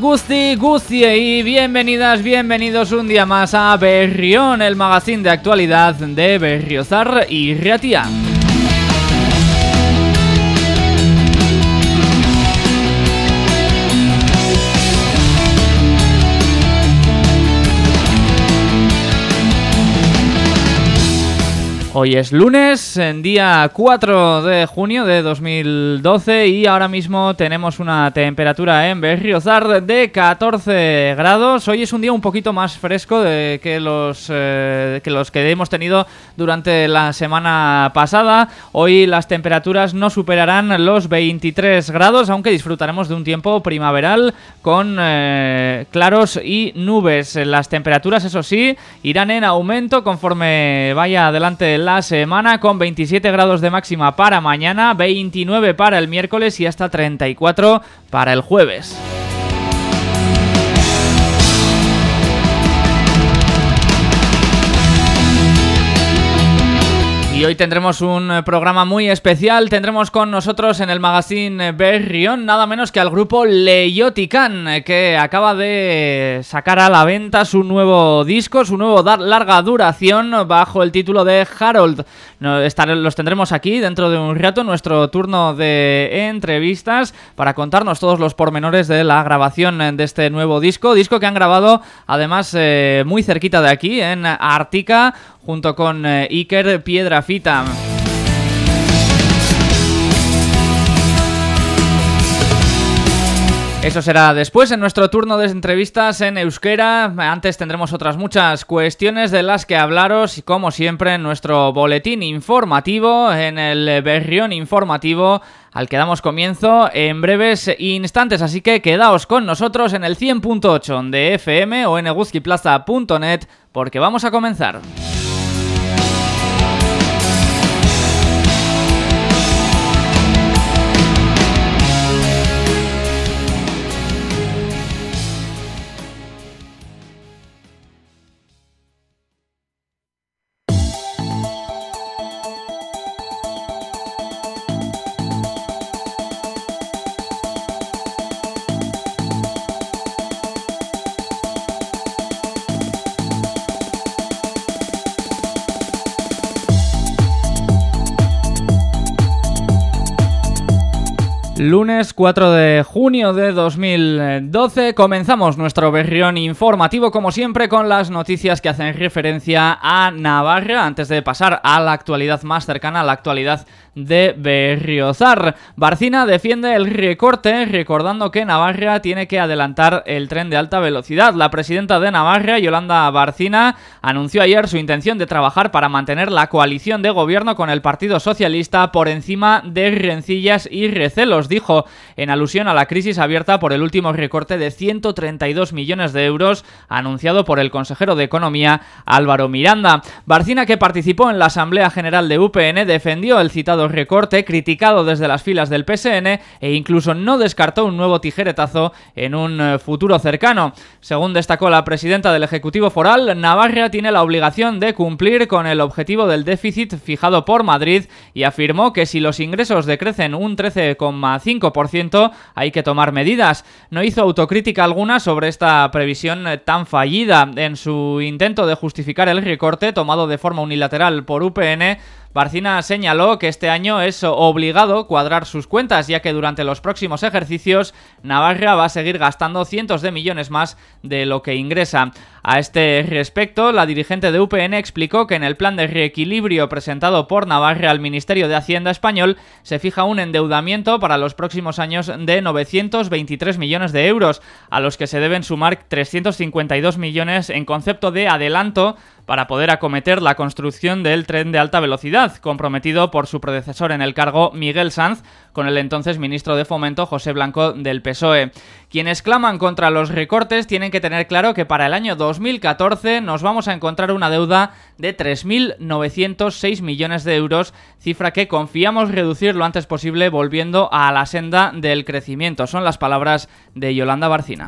Gusti Gusti y bienvenidas, bienvenidos un día más a Berrión, el magazine de actualidad de Berriozar y Riatia. Hoy es lunes, en día 4 de junio de 2012 y ahora mismo tenemos una temperatura en Berriozar de 14 grados. Hoy es un día un poquito más fresco de que, los, eh, que los que hemos tenido durante la semana pasada. Hoy las temperaturas no superarán los 23 grados, aunque disfrutaremos de un tiempo primaveral con eh, claros y nubes. Las temperaturas, eso sí, irán en aumento conforme vaya adelante el la semana con 27 grados de máxima para mañana, 29 para el miércoles y hasta 34 para el jueves. Y hoy tendremos un eh, programa muy especial. Tendremos con nosotros en el magazine Berrión nada menos que al grupo Leyotican, eh, que acaba de sacar a la venta su nuevo disco, su nuevo larga duración bajo el título de Harold. Los tendremos aquí dentro de un rato, nuestro turno de entrevistas, para contarnos todos los pormenores de la grabación de este nuevo disco. Disco que han grabado además eh, muy cerquita de aquí, en Artica, junto con eh, Iker Piedrafita. Eso será después en nuestro turno de entrevistas en euskera. Antes tendremos otras muchas cuestiones de las que hablaros y como siempre en nuestro boletín informativo, en el Berrión informativo al que damos comienzo en breves instantes. Así que quedaos con nosotros en el 100.8 de FM o en eguzquiplaza.net porque vamos a comenzar. Lunes 4 de junio de 2012 comenzamos nuestro berrión informativo como siempre con las noticias que hacen referencia a Navarra antes de pasar a la actualidad más cercana, a la actualidad de Berriozar. Barcina defiende el recorte recordando que Navarra tiene que adelantar el tren de alta velocidad. La presidenta de Navarra, Yolanda Barcina, anunció ayer su intención de trabajar para mantener la coalición de gobierno con el Partido Socialista por encima de rencillas y recelos, dijo, en alusión a la crisis abierta por el último recorte de 132 millones de euros anunciado por el consejero de Economía Álvaro Miranda. Barcina, que participó en la Asamblea General de UPN, defendió el citado recorte, criticado desde las filas del PSN e incluso no descartó un nuevo tijeretazo en un eh, futuro cercano. Según destacó la presidenta del Ejecutivo Foral, Navarra tiene la obligación de cumplir con el objetivo del déficit fijado por Madrid y afirmó que si los ingresos decrecen un 13,5% hay que tomar medidas. No hizo autocrítica alguna sobre esta previsión eh, tan fallida. En su intento de justificar el recorte tomado de forma unilateral por UPN, Barcina señaló que este año es obligado cuadrar sus cuentas, ya que durante los próximos ejercicios Navarra va a seguir gastando cientos de millones más de lo que ingresa. A este respecto, la dirigente de UPN explicó que en el plan de reequilibrio presentado por Navarra al Ministerio de Hacienda español se fija un endeudamiento para los próximos años de 923 millones de euros, a los que se deben sumar 352 millones en concepto de adelanto para poder acometer la construcción del tren de alta velocidad, comprometido por su predecesor en el cargo Miguel Sanz, con el entonces ministro de Fomento José Blanco del PSOE. Quienes claman contra los recortes tienen que tener claro que para el año 2014 nos vamos a encontrar una deuda de 3.906 millones de euros, cifra que confiamos reducir lo antes posible volviendo a la senda del crecimiento. Son las palabras de Yolanda Barcina.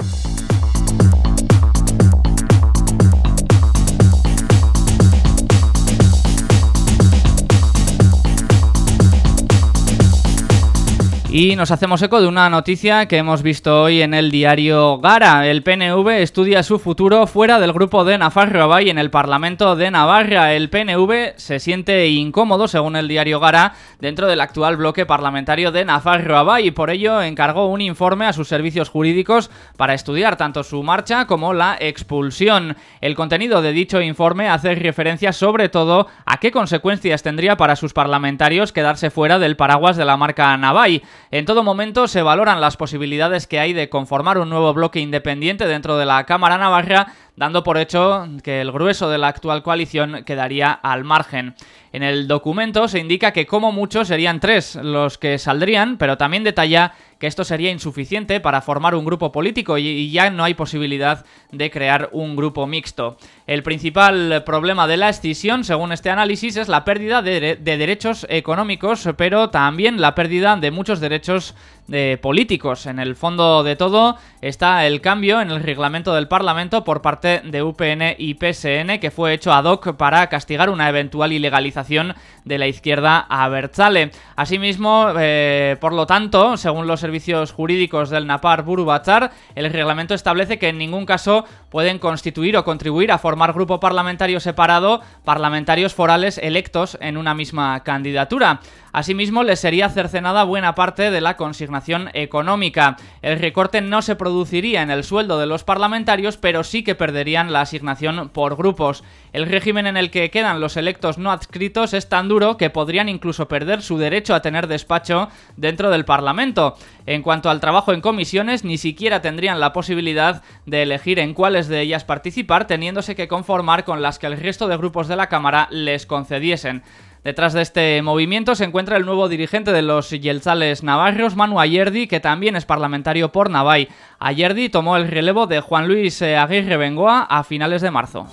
Y nos hacemos eco de una noticia que hemos visto hoy en el diario Gara. El PNV estudia su futuro fuera del grupo de Nafarroa y en el Parlamento de Navarra. El PNV se siente incómodo, según el diario Gara, dentro del actual bloque parlamentario de Nafarroa y por ello encargó un informe a sus servicios jurídicos para estudiar tanto su marcha como la expulsión. El contenido de dicho informe hace referencia sobre todo a qué consecuencias tendría para sus parlamentarios quedarse fuera del paraguas de la marca Navai. En todo momento se valoran las posibilidades que hay de conformar un nuevo bloque independiente dentro de la Cámara Navarra, dando por hecho que el grueso de la actual coalición quedaría al margen. En el documento se indica que como mucho serían tres los que saldrían, pero también detalla que esto sería insuficiente para formar un grupo político y ya no hay posibilidad de crear un grupo mixto. El principal problema de la escisión, según este análisis, es la pérdida de, derechos económicos, pero también la pérdida de muchos derechos de políticos. En el fondo de todo está el cambio en el reglamento del Parlamento por parte de UPN y PSN que fue hecho ad hoc para castigar una eventual ilegalización de la izquierda a Berzale. Asimismo, eh, por lo tanto, según los servicios jurídicos del Napar Burubachar, el reglamento establece que en ningún caso pueden constituir o contribuir a formar grupo parlamentario separado parlamentarios forales electos en una misma candidatura. Asimismo, les sería cercenada buena parte de la consignación económica. El recorte no se produciría en el sueldo de los parlamentarios, pero sí que perderían la asignación por grupos. El régimen en el que quedan los electos no adscritos es tan duro que podrían incluso perder su derecho a tener despacho dentro del Parlamento. En cuanto al trabajo en comisiones, ni siquiera tendrían la posibilidad de elegir en cuáles de ellas participar, teniéndose que conformar con las que el resto de grupos de la Cámara les concediesen. Detrás de este movimiento se encuentra el nuevo dirigente de los Yelzales Navarros, Manu Ayerdi, que también es parlamentario por Navai. Ayerdi tomó el relevo de Juan Luis eh, Aguirre Bengoa a finales de marzo.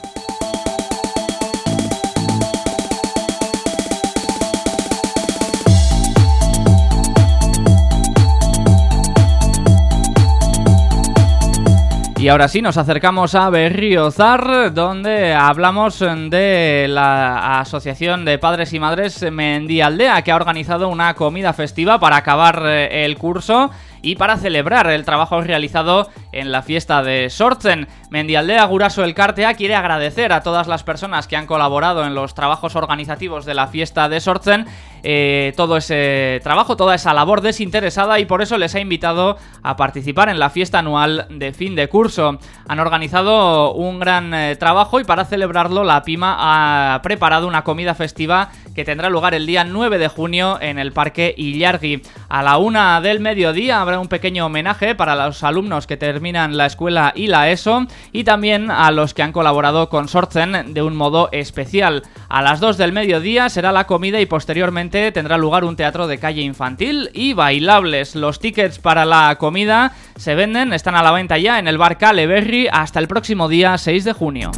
Y ahora sí, nos acercamos a Berriozar, donde hablamos de la Asociación de Padres y Madres Mendialdea, que ha organizado una comida festiva para acabar eh, el curso y para celebrar el trabajo realizado en la fiesta de Sortzen. Mendialdea Guraso El Cartea quiere agradecer a todas las personas que han colaborado en los trabajos organizativos de la fiesta de Sortzen eh, todo ese trabajo, toda esa labor desinteresada y por eso les ha invitado a participar en la fiesta anual de fin de curso. Han organizado un gran eh, trabajo y para celebrarlo la PIMA ha preparado una comida festiva que tendrá lugar el día 9 de junio en el Parque Illargui. A la una del mediodía habrá un pequeño homenaje para los alumnos que terminan la escuela y la ESO y también a los que han colaborado con Sortzen de un modo especial. A las 2 del mediodía será la comida y posteriormente tendrá lugar un teatro de calle infantil y bailables. Los tickets para la comida se venden, están a la venta ya en el bar Caleberry hasta el próximo día 6 de junio.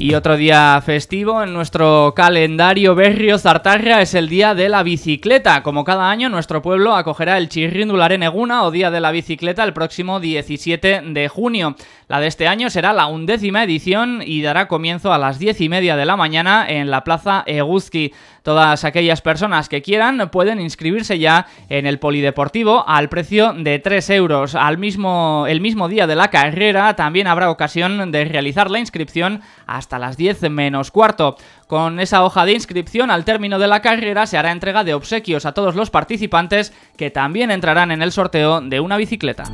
Y otro día festivo en nuestro calendario Berrio Zartarra es el Día de la Bicicleta. Como cada año, nuestro pueblo acogerá el Chirrindularen Eguna o Día de la Bicicleta el próximo 17 de junio. La de este año será la undécima edición y dará comienzo a las diez y media de la mañana en la Plaza Eguzki. Todas aquellas personas que quieran pueden inscribirse ya en el polideportivo al precio de 3 euros. Al mismo, el mismo día de la carrera también habrá ocasión de realizar la inscripción hasta las 10 menos cuarto. Con esa hoja de inscripción al término de la carrera se hará entrega de obsequios a todos los participantes que también entrarán en el sorteo de una bicicleta.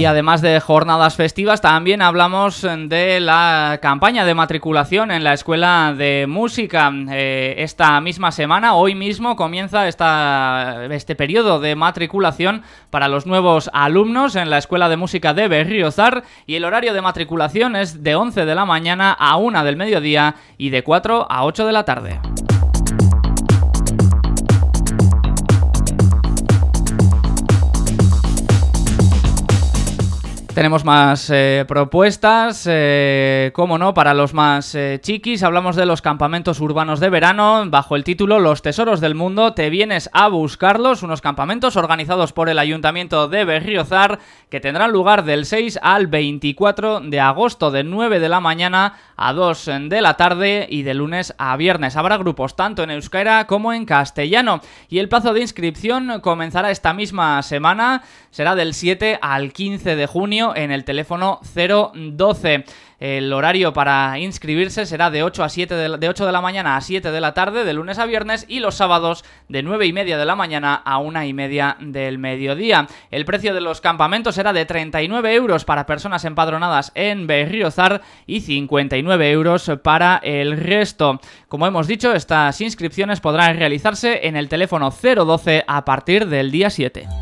Y además de jornadas festivas, también hablamos de la campaña de matriculación en la Escuela de Música. Eh, esta misma semana, hoy mismo, comienza esta, este periodo de matriculación para los nuevos alumnos en la Escuela de Música de Berriozar y el horario de matriculación es de 11 de la mañana a 1 del mediodía y de 4 a 8 de la tarde. Tenemos más eh, propuestas, eh, como no, para los más eh, chiquis. Hablamos de los campamentos urbanos de verano bajo el título Los Tesoros del Mundo. Te vienes a buscarlos, unos campamentos organizados por el Ayuntamiento de Berriozar que tendrán lugar del 6 al 24 de agosto de 9 de la mañana a 2 de la tarde y de lunes a viernes. Habrá grupos tanto en euskera como en castellano y el plazo de inscripción comenzará esta misma semana, será del 7 al 15 de junio en el teléfono 012. El horario para inscribirse será de 8, a 7 de, de 8 de la mañana a 7 de la tarde, de lunes a viernes, y los sábados de 9 y media de la mañana a 1 y media del mediodía. El precio de los campamentos será de 39 euros para personas empadronadas en Berriozar y 59 euros para el resto. Como hemos dicho, estas inscripciones podrán realizarse en el teléfono 012 a partir del día 7.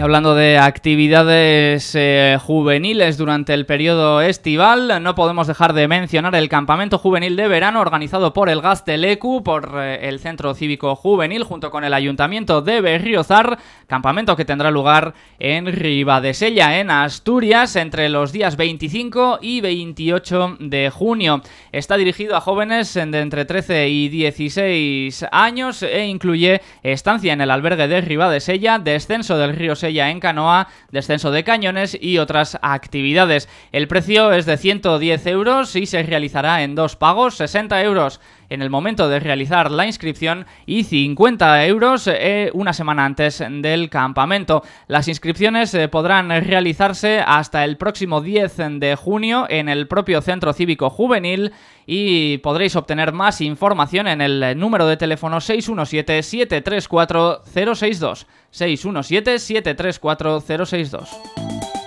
Hablando de actividades eh, juveniles durante el periodo estival, no podemos dejar de mencionar el campamento juvenil de verano organizado por el Gastelecu, por eh, el Centro Cívico Juvenil, junto con el Ayuntamiento de Berriozar, campamento que tendrá lugar en Ribadesella, en Asturias, entre los días 25 y 28 de junio. Está dirigido a jóvenes de entre 13 y 16 años e incluye estancia en el albergue de Ribadesella, descenso del río Sella en canoa, descenso de cañones y otras actividades. El precio es de 110 euros y se realizará en dos pagos, 60 euros en el momento de realizar la inscripción y 50 euros eh, una semana antes del campamento. Las inscripciones eh, podrán realizarse hasta el próximo 10 de junio en el propio Centro Cívico Juvenil y podréis obtener más información en el número de teléfono 617-734-062. 617-734-062.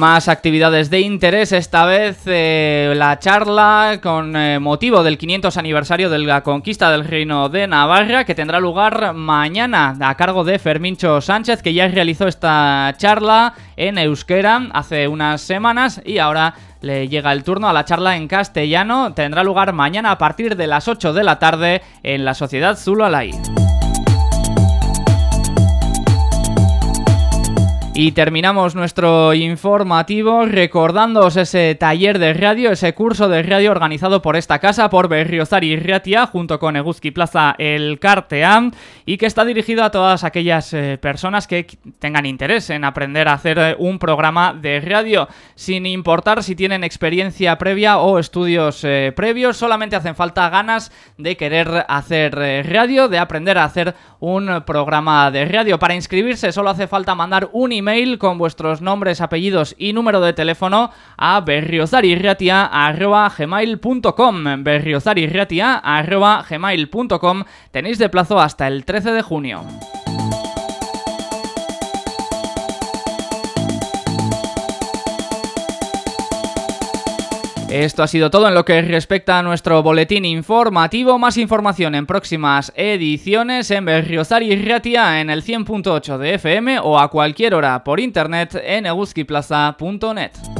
Más actividades de interés, esta vez eh, la charla con eh, motivo del 500 aniversario de la conquista del Reino de Navarra que tendrá lugar mañana a cargo de Fermincho Sánchez que ya realizó esta charla en euskera hace unas semanas y ahora le llega el turno a la charla en castellano. Tendrá lugar mañana a partir de las 8 de la tarde en la Sociedad Zulo Alay. Y terminamos nuestro informativo recordándoos ese taller de radio, ese curso de radio organizado por esta casa, por Berriozar y Riatia, junto con Eguzki Plaza El Carteam, y que está dirigido a todas aquellas eh, personas que tengan interés en aprender a hacer eh, un programa de radio, sin importar si tienen experiencia previa o estudios eh, previos, solamente hacen falta ganas de querer hacer radio, de aprender a hacer un programa de radio. Para inscribirse solo hace falta mandar un email con vuestros nombres, apellidos y número de teléfono a berriozarirratia.gmail.com berriozarirratia.gmail.com Tenéis de plazo hasta el 13 de junio. Esto ha sido todo en lo que respecta a nuestro boletín informativo. Más información en próximas ediciones en Berriozar y Ratia en el 100.8 de FM o a cualquier hora por internet en eguskiplaza.net.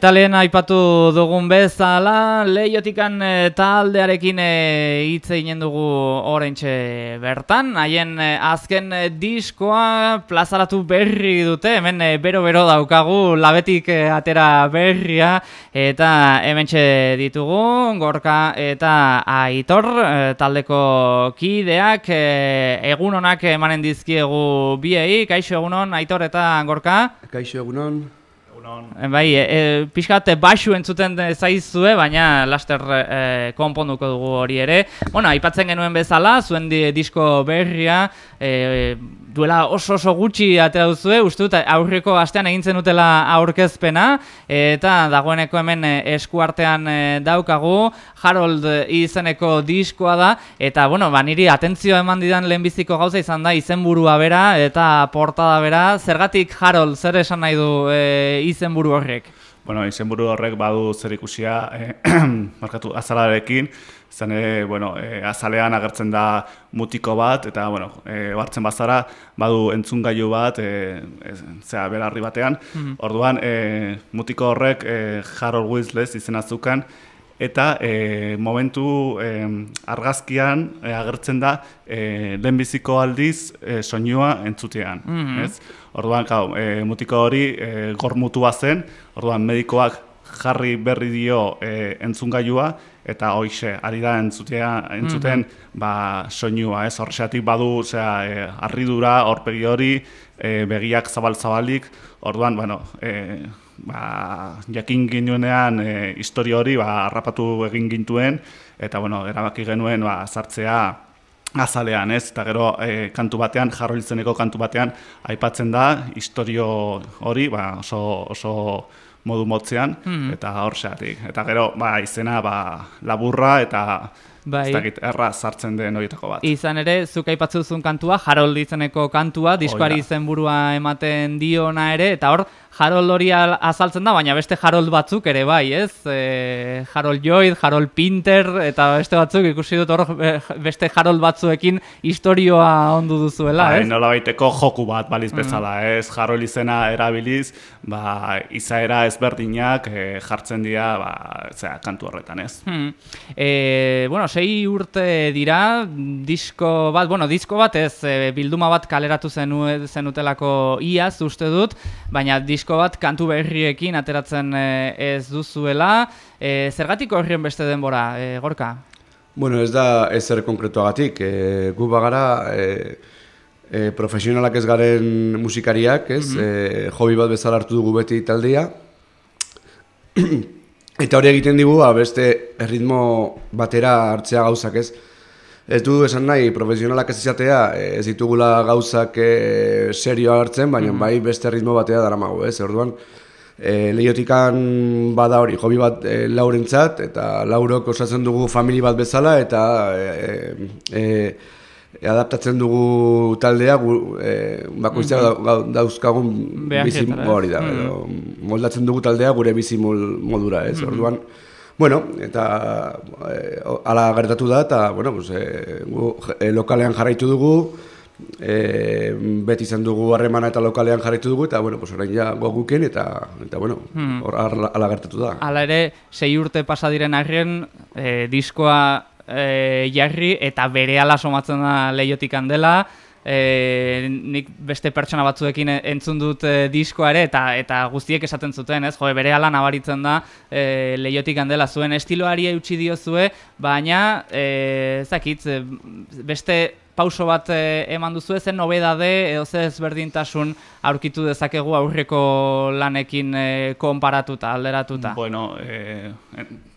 Eta lehen aipatu dugun bezala, leiotikan eh, taldearekin eh, hitze e, inen dugu oraintxe bertan. Haien eh, azken diskoa plazaratu berri dute, hemen bero-bero daukagu, labetik atera berria, eta hementxe ditugu, gorka eta aitor taldeko kideak, egunonak emanen dizkiegu biei, kaixo egunon, aitor eta gorka? Kaixo egunon. E, Bai, e, e, pixkat baxu entzuten zaizue, baina laster e, konponduko dugu hori ere. Bueno, aipatzen genuen bezala, zuen di, disko berria, e, duela oso oso gutxi atera duzue, uste dut aurreko astean egin zenutela aurkezpena, eta dagoeneko hemen eskuartean e, daukagu, Harold izeneko diskoa da, eta bueno, ba, niri atentzio eman didan lehenbiziko gauza izan da izenburua bera eta portada bera, zergatik Harold zer esan nahi du e, izenburu horrek? Bueno, izenburu horrek badu zer ikusia eh, markatu azalarekin, izan ere, bueno, eh, azalean agertzen da mutiko bat, eta, bueno, eh, hartzen bazara, badu entzungailu bat, eh, ez- zera, belarri batean. Orduan, eh, mutiko horrek eh, Harold Winslet izena zukan, eta eh, momentu eh, argazkian eh, agertzen da eh, lehenbiziko aldiz eh, soinua entzutean, ez? Orduan, gau, eh, mutiko hori eh, gormutua zen, orduan medikoak jarri berri dio eh, entzungailua eta hoixe ari da entzutea entzuten ba soinua, ez? Horrexatik badu, osea, eh, harridura, aurpegi hori, eh, begiak zabal-zabalik, orduan, bueno, eh, ba, jakin ginuenean e, historia hori ba, harrapatu egin gintuen, eta bueno, erabaki genuen ba, sartzea azalean, ez? Eta gero e, kantu batean, jarro izeneko kantu batean, aipatzen da, historio hori ba, oso, oso modu motzean, eta hor xeatik. Eta gero, ba, izena ba, laburra eta Bai. ez dakit, erra sartzen den horietako bat. Izan ere, zuk aipatzu duzun kantua, Harold izeneko kantua, diskoari da. izenburua ematen diona ere, eta hor, Harold hori al- azaltzen da, baina beste Harold batzuk ere bai, ez? E, Harold Lloyd, Harold Pinter, eta beste batzuk ikusi dut hor beste Harold batzuekin historioa ondu duzuela, Bai, ez? nola baiteko joku bat baliz bezala, ez? Jarol izena erabiliz, ba, izaera ezberdinak eh, jartzen dira, ba, zera, kantu horretan, ez? Hmm. E, bueno, sei urte dira, disko bat, bueno, disko bat ez, e, bilduma bat kaleratu zenu, zenutelako iaz, uste dut, baina disko bat kantu berriekin ateratzen e, ez duzuela. E, zergatik horrien beste denbora, e, gorka? Bueno, ez da ezer konkretuagatik. E, gu bagara e, e, profesionalak ez garen musikariak, ez? e, hobi bat bezala hartu dugu beti taldea. Eta hori egiten digu, ba, beste erritmo batera hartzea gauzak, ez? Ez du esan nahi, profesionalak ez izatea, e, ez ditugula gauzak e, serioa hartzen, baina bai beste ritmo batera daramago, ez? Orduan, e, lehiotikan bada hori, hobi bat e, laurentzat, eta laurok osatzen dugu famili bat bezala, eta e, e, adaptatzen dugu taldea, gu, e, bakoitzak da, gau- dauzkagun bizi hori da, edo, moldatzen dugu taldea gure bizi mol- modura, ez? Orduan, bueno, eta e, ala gertatu da, eta, bueno, pues, e, gu, e, lokalean jarraitu dugu, e, beti izan dugu harremana eta lokalean jarraitu dugu, eta, bueno, pues, orain ja goguken, eta, eta bueno, hor ala, ala gertatu da. Hala ere, sei urte pasa diren arren, e, diskoa e, jarri eta bere ala somatzen da leiotik handela, e, nik beste pertsona batzuekin e- entzun dut e, diskoa ere eta eta guztiek esaten zuten, ez? Jo, bere ala nabaritzen da e, leiotik handela zuen estiloari eutxi diozue, baina e, zakitz, e, beste pauso bat e, eman duzu zen nobedade edo ze ezberdintasun aurkitu dezakegu aurreko lanekin e, konparatuta, alderatuta. Bueno, eh,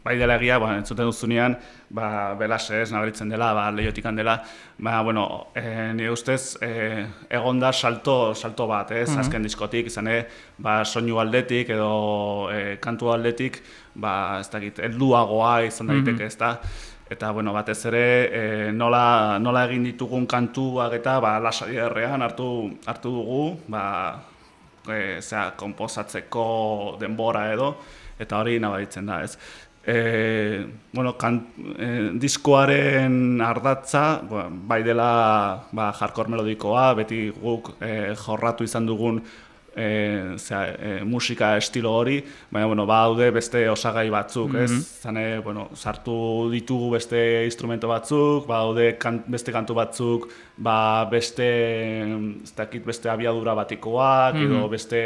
bai dela egia, ba, entzuten duzunean, ba, belase ez, nabaritzen dela, ba, lehiotik dela, ba, bueno, eh, nire ustez, eh, egon da salto, salto bat, ez, azken diskotik, izan ere, ba, soinu aldetik edo eh, kantu aldetik, ba, ez dakit, helduagoa izan daiteke, ez da, eta, bueno, batez ere, eh, nola, nola egin ditugun kantuak eta, ba, lasari errean hartu, hartu dugu, ba, e, zera, komposatzeko denbora edo, eta hori nabaritzen da, ez. E, bueno, kan, e, diskoaren ardatza, ba, bai dela ba, hardcore melodikoa, beti guk e, jorratu izan dugun e, zera, e, musika estilo hori, baina bueno, ba daude beste osagai batzuk, ez? Zane, bueno, sartu ditugu beste instrumento batzuk, ba daude kan, beste kantu batzuk, ba beste ez dakit beste abiadura batikoak edo beste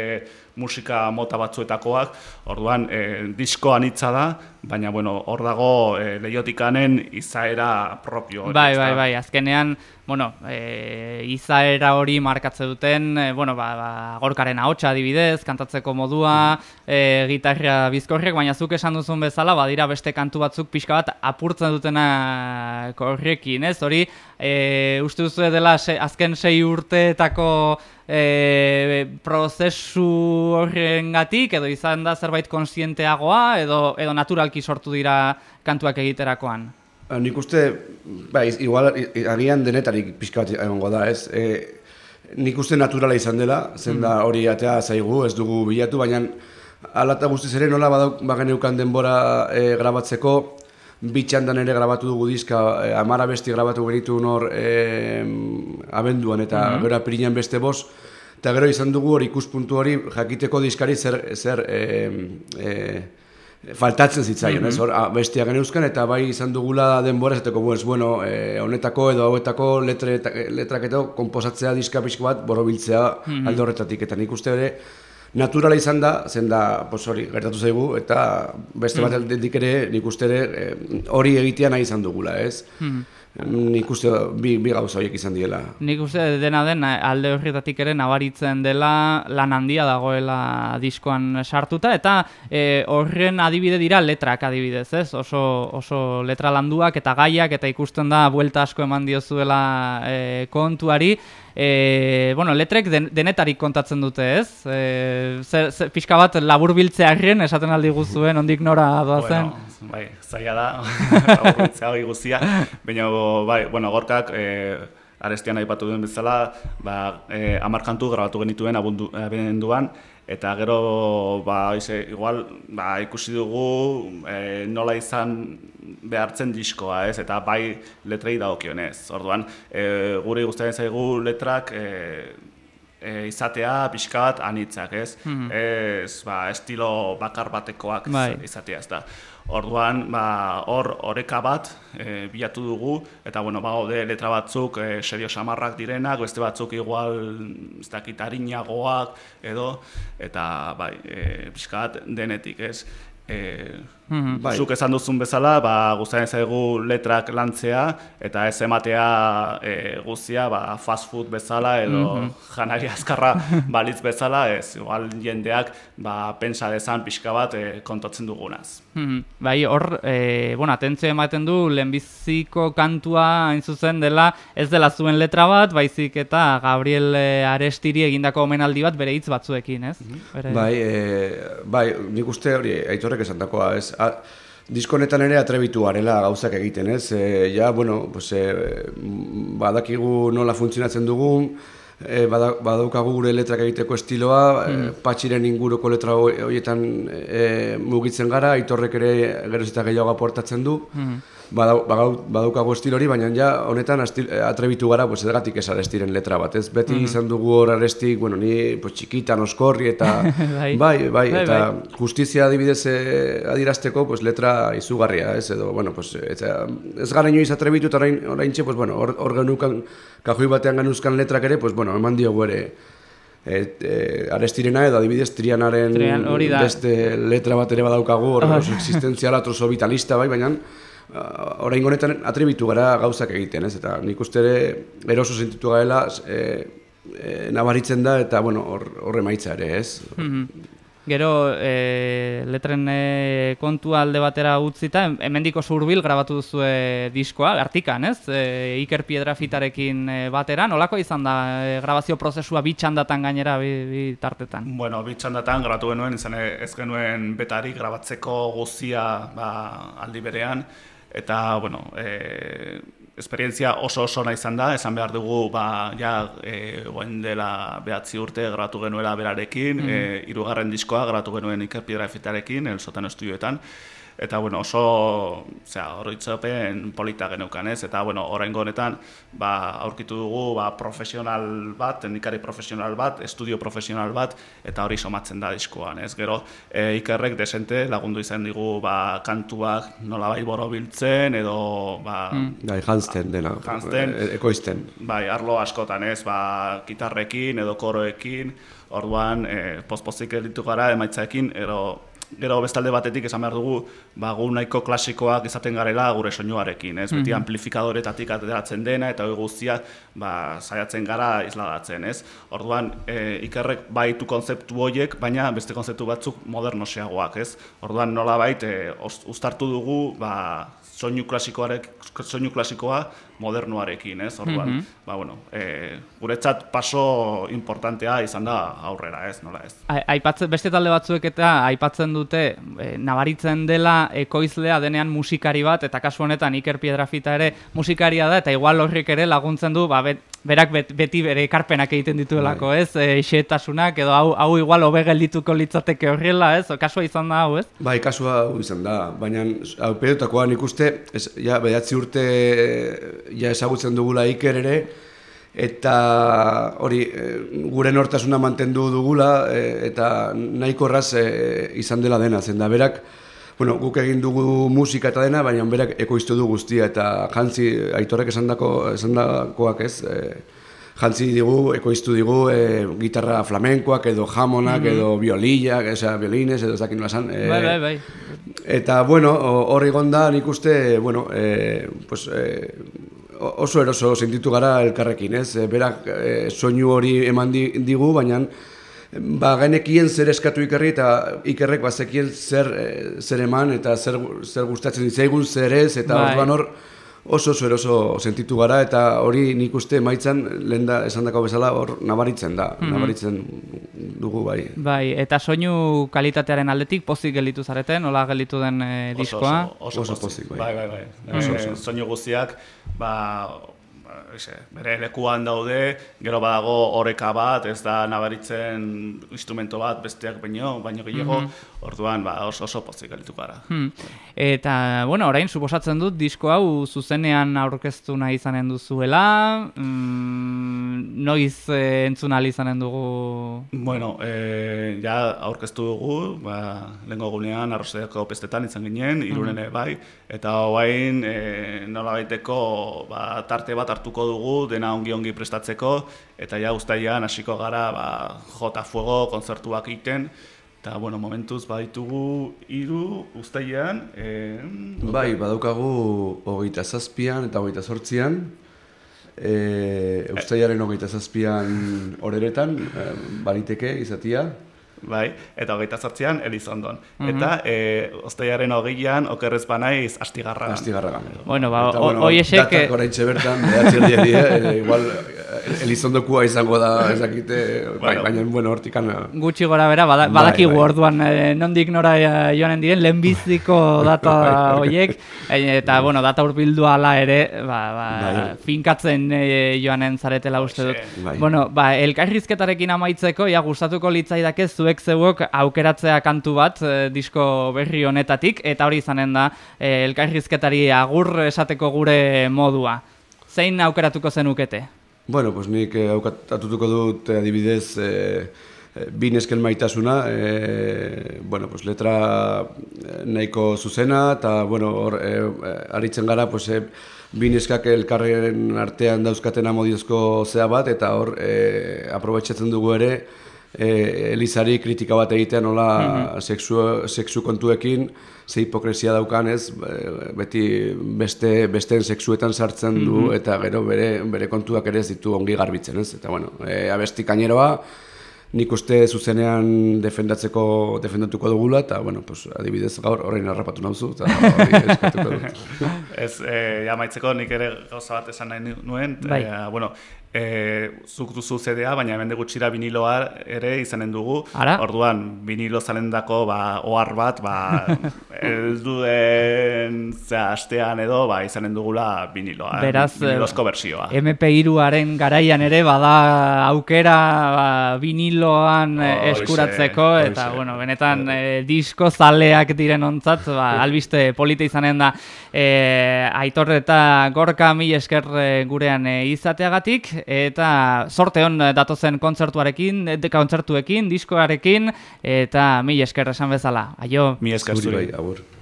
musika mota batzuetakoak. Orduan, e, disko anitza da, baina bueno, hor dago e, leiotikanen izaera propio. Bai, bai, bai, azkenean bueno, e, izaera hori markatze duten, e, bueno, ba, ba, gorkaren ahotsa adibidez, kantatzeko modua, e, gitarra bizkorriak, baina zuk esan duzun bezala, badira beste kantu batzuk pixka bat apurtzen dutena korrekin, ez? Hori, e, uste duzu dela se, azken sei urteetako e, prozesu horrengatik edo izan da zerbait konsienteagoa edo edo naturalki sortu dira kantuak egiterakoan. Ah, Nik uste, bai, igual, i- agian denetarik pixka bat egongo da, ez? E, nik uste naturala izan dela, zen da hori atea zaigu, ez dugu bilatu, baina ala eta guztiz ere nola badauk, bageneukan denbora e, grabatzeko, bitxandan ere grabatu dugu diska, e, amara besti grabatu genitu nor e, abenduan eta gero apirinan beste bos, eta gero izan dugu hori ikuspuntu hori jakiteko diskari zer, zer e, e, faltatzen zitzaion, ez? Hor, ah, bestia geneuzkan eta bai izan dugula denbora esateko, pues, bueno, eh, honetako edo hauetako letre, letrak eta komposatzea diska pixko bat borobiltzea alde horretatik. Eta nik uste ere naturala izan da, zen da, pues, hori, gertatu zaigu, eta beste bat aldetik ere, nik uste ere, eh, hori egitea nahi izan dugula, ez? Nik uste bi, bi gauza horiek izan diela. Nik uste dena den alde horretatik ere nabaritzen dela lan handia dagoela diskoan sartuta eta e, horren adibide dira letrak adibidez, ez? Oso, oso letra landuak eta gaiak eta ikusten da buelta asko eman diozuela e, kontuari. E, bueno, letrek den, denetarik kontatzen dute, ez? E, zer, zer, pixka bat laburbiltzearren esaten aldi guzuen ondik nora doazen. Bueno, bai, zaila da, hori guztia, baina bai, bueno, gorkak e, arestian aipatu duen bezala, ba, e, amar kantu grabatu genituen abundu, abenduan, eta gero, ba, ize, igual, ba, ikusi dugu e, nola izan behartzen diskoa, ez, eta bai letrei dagokionez. Orduan, e, gure guztien zaigu letrak e, e, izatea pixka bat anitzak, ez? Ez, ba, estilo bakar batekoak Bai. izatea, ez da. Orduan, ba, hor oreka bat e, bilatu dugu, eta bueno, ba, gaude letra batzuk e, serio samarrak direnak, beste batzuk igual, ez dakit, harinagoak edo, eta bai, e, pixka bat denetik, ez? E, Bai. Zuk esan duzun bezala, ba, guztien zaigu letrak lantzea, eta ez ematea e, guztia ba, fast food bezala, edo janari azkarra balitz bezala, ez, igual jendeak ba, pensa dezan pixka bat e, kontatzen dugunaz. Mhm. Bai, hor, e, bueno, atentzio ematen du, lehenbiziko kantua hain zuzen dela, ez dela zuen letra bat, baizik eta Gabriel e, Arestiri egindako omenaldi bat bere hitz batzuekin, ez? Bere- Bai, e, bai, nik uste hori aitorrek esandakoa, ez? A, disko honetan ere atrebitu garela gauzak egiten, ez? E, ja, bueno, pues, e, badakigu nola funtzionatzen dugun, e, bada, badaukagu gure letrak egiteko estiloa, e, patxiren inguruko letra horietan e, mugitzen gara, aitorrek ere geroz eta gehiago aportatzen du, badau, badau, badaukagu estilo hori, baina ja honetan astil, eh, atrebitu gara, pues, edatik ez arestiren letra bat, ez? Beti izan dugu hor arestik, bueno, ni pues, txikitan oskorri eta Bai. bai, bai, Bai, eta bai. justizia adibidez eh, adirazteko, pues, letra izugarria, ez? Edo, bueno, pues, eta, ez gara inoiz atrebitu eta orain, oraintxe, pues, bueno, hor, hor genukan, kajoi batean genuzkan letrak ere, pues, bueno, eman diogu ere, Et, e, arestirena edo adibidez trianaren Trian, beste letra bat ere badaukagu, hor oso existentziala, oso vitalista, bai, baina uh, orain honetan atrebitu gara gauzak egiten, ez? Eta nik uste ere eroso sentitu gaela e, e, nabaritzen da eta bueno, hor hor emaitza ere, ez? Mhm. Gero, e, letren e, kontua alde batera utzita, hem- hemendiko zurbil grabatu duzue diskoa, artikan, ez? E, Iker Piedrafitarekin e, batera, nolako izan da e, grabazio prozesua bi txandatan gainera bi, bi tartetan? Bueno, bitxandatan grabatu genuen, izan ez genuen betari grabatzeko guzia ba, aldi berean, eta, bueno, e, esperientzia oso oso nahi izan da, esan behar dugu, ba, ja, e, goen dela behatzi urte grabatu genuela berarekin, mm hirugarren diskoa grabatu genuen Iker Piedrafitarekin, el sotano estudioetan, eta bueno, oso zera, oroitzapen polita geneukan, ez? Eta bueno, oraingo honetan ba, aurkitu dugu ba, profesional bat, teknikari profesional bat, estudio profesional bat eta hori somatzen da diskoan, ez? Gero e, Ikerrek desente lagundu izan digu ba, kantuak nolabait borobiltzen edo ba, Bai, janzten dena, Janzten. e- ekoizten. bai, arlo askotan ez, ba, gitarrekin edo koroekin, orduan e, pozpozik elitu gara emaitzaekin, ero gero bestalde batetik esan behar dugu, ba, gu nahiko klasikoak izaten garela gure soinuarekin, ez? Beti amplifikadoretatik ateratzen dena eta hori guztia ba, saiatzen gara isladatzen, ez? Orduan, e, ikerrek baitu konzeptu horiek, baina beste konzeptu batzuk modernoseagoak, ez? Orduan, nolabait e, os- uztartu dugu, ba, soinu klasikoarek, soinu klasikoa modernoarekin, ez? Orduan, ba, bueno, e, guretzat paso importantea izan da aurrera, ez? Nola ez? A- Aipatzen, beste talde batzuek eta aipatzen dute e, nabaritzen dela ekoizlea denean musikari bat eta kasu honetan Iker Piedrafita ere musikaria da eta igual horrek ere laguntzen du ba, bet- berak bet- beti bere ekarpenak egiten dituelako, ez? E, xehetasunak edo hau, hau igual hobe geldituko litzateke horrela, ez? O, kasua izan da hau, ez? Bai, kasua hau izan da, baina hau pedotakoa nik uste, ez, ja, behatzi urte ja ezagutzen dugula iker ere, eta hori eh, gure nortasuna mantendu dugula eh, eta nahiko erraz eh, izan dela dena, zen da berak, bueno, guk egin dugu musika eta dena, baina berak ekoiztu du guztia eta jantzi aitorrek esandako esandakoak ez, eh, jantzi digu, ekoiztu digu eh, gitarra flamenkoak edo jamonak edo violillak, osea, violines edo nola esan. eh, Bai, bai, bai. Eta, bueno, hor egon da nik uste, bueno, eh, pues, o- oso eroso sentitu gara elkarrekin, ez? Eh, Berak eh, soinu hori eman di, digu, baina ba, genekien zer eskatu ikerri eta ikerrek bazekien zer, eh, zer eman eta zer, zer gustatzen ditzaigun, zer ez, eta Bai. orduan hor oso oso eroso sentitu gara eta hori nik uste maitzan lehen da esan dako bezala hor nabaritzen da, nabaritzen dugu bai. Bai, eta soinu kalitatearen aldetik pozik gelditu zareten, nola gelditu den e, diskoa. Oso, oso, Oso oso pozik, pozik, bai. bai, bai, bai. Eh, soinu guztiak, ba, ba, exe, bere lekuan daude, gero badago oreka bat, ez da nabaritzen instrumento bat besteak baino, baino gehiago, orduan ba, oso, oso pozik gelditu gara. Hmm. Eta, bueno, orain, suposatzen dut, disko hau zuzenean aurkeztu nahi izanen duzuela, mm, noiz eh, entzun izanen dugu... Bueno, e, ja aurkeztu dugu, ba, lehenko gunean arrozeako pestetan izan ginen, irunene bai, eta hoain e, nola baiteko ba, tarte bat hartuko dugu, dena ongi-ongi prestatzeko, eta ja ustaian hasiko gara ba, jota fuego kontzertuak egiten, eta bueno, momentuz baditugu hiru ustaian, e, Bai, badaukagu hogeita zazpian eta hogeita sortzian, e, Eustaiaren hogeita zazpian horeretan, e, baliteke izatia. bai, eta hogeita zartzean Elizondon. Eta e, ostaiaren hogeian, okerrez banaiz, astigarra. Astigarragan. Bueno, ba, Eta, o- hoiexek, datak eh, oraintxe bertan, behatzi erdi eri, e, igual eh, Elizondokua izango da, ez dakite, bai, Bueno. baina, bueno, hortikan... eh, Gutxi gora bera, bada, Bai, badakigu bai. orduan eh, nondik nora eh, joanen diren, lehenbiziko data horiek, eh, eta, bueno, data urbildu ala ere, ba, ba, Bai. finkatzen eh, joanen zaretela uste dut. Bai. Bueno, ba, elkarrizketarekin amaitzeko, ja, gustatuko litzaidake zuek zeuok aukeratzea kantu bat eh, disko berri honetatik, eta hori izanen da eh, elkarrizketari agur esateko gure modua. Zein aukeratuko zenukete? Bueno, pues nik eh, aukatatuko dut eh, adibidez eh, eh, bi nesken maitasuna, eh, bueno, pues letra nahiko zuzena, eta bueno, hor eh, aritzen gara, pues, eh, bi neskak elkarren artean dauzkaten amodiozko zea bat, eta hor eh, aprobetxatzen dugu ere, eh, Elizari kritika bat egitea nola sexu, sexu kontuekin, ze hipokresia daukan ez, eh, beti beste, besteen sexuetan sartzen du, eta gero bere, bere kontuak ere ez ditu ongi garbitzen ez, eta bueno, e, abesti kaineroa, nik uste zuzenean defendatzeko, defendatuko dugula, eta bueno, pues, adibidez gaur horrein harrapatu nauzu, eta eskatuko dut. Ez, e, ja maitzeko nik ere gauza bat esan nahi nuen, Bai. e, bueno, e, zuk duzu CD-a, baina hemen gutxira viniloa ere izanen dugu. Ara? Orduan, vinilo zalendako ba, ohar bat, ba, heldu den zera, astean edo, ba, izanen dugula viniloa. Beraz, eh, vinilozko bersioa. MP3aren garaian ere bada aukera ba, viniloan Horixe, eskuratzeko eta horixe. bueno, benetan eh, disko zaleak diren ontzat, ba, albiste polita izanen da eh, Aitor eta Gorka mil esker gurean izateagatik eta sorte hon eh, datozen kontzertuarekin, eh, de- kontzertuekin, diskoarekin eta mil esker esan bezala. Aio. Mi esker Zuri zuri.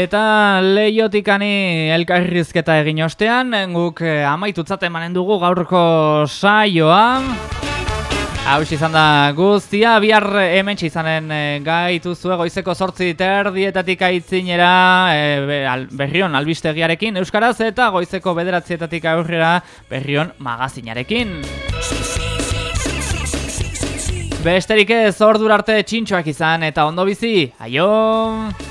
Eta leiotikani elkarrizketa egin ostean, guk eh, amaitutzat emanen dugu gaurko saioa. Hau izan da guztia, bihar hemen izanen e, gaituzue goizeko sortzi terdietatik aitzinera e, berrion albistegiarekin euskaraz eta goizeko bederatzietatik aurrera berrion magazinarekin. Besterik ez ordura arte txintxoak izan eta ondo bizi, aio!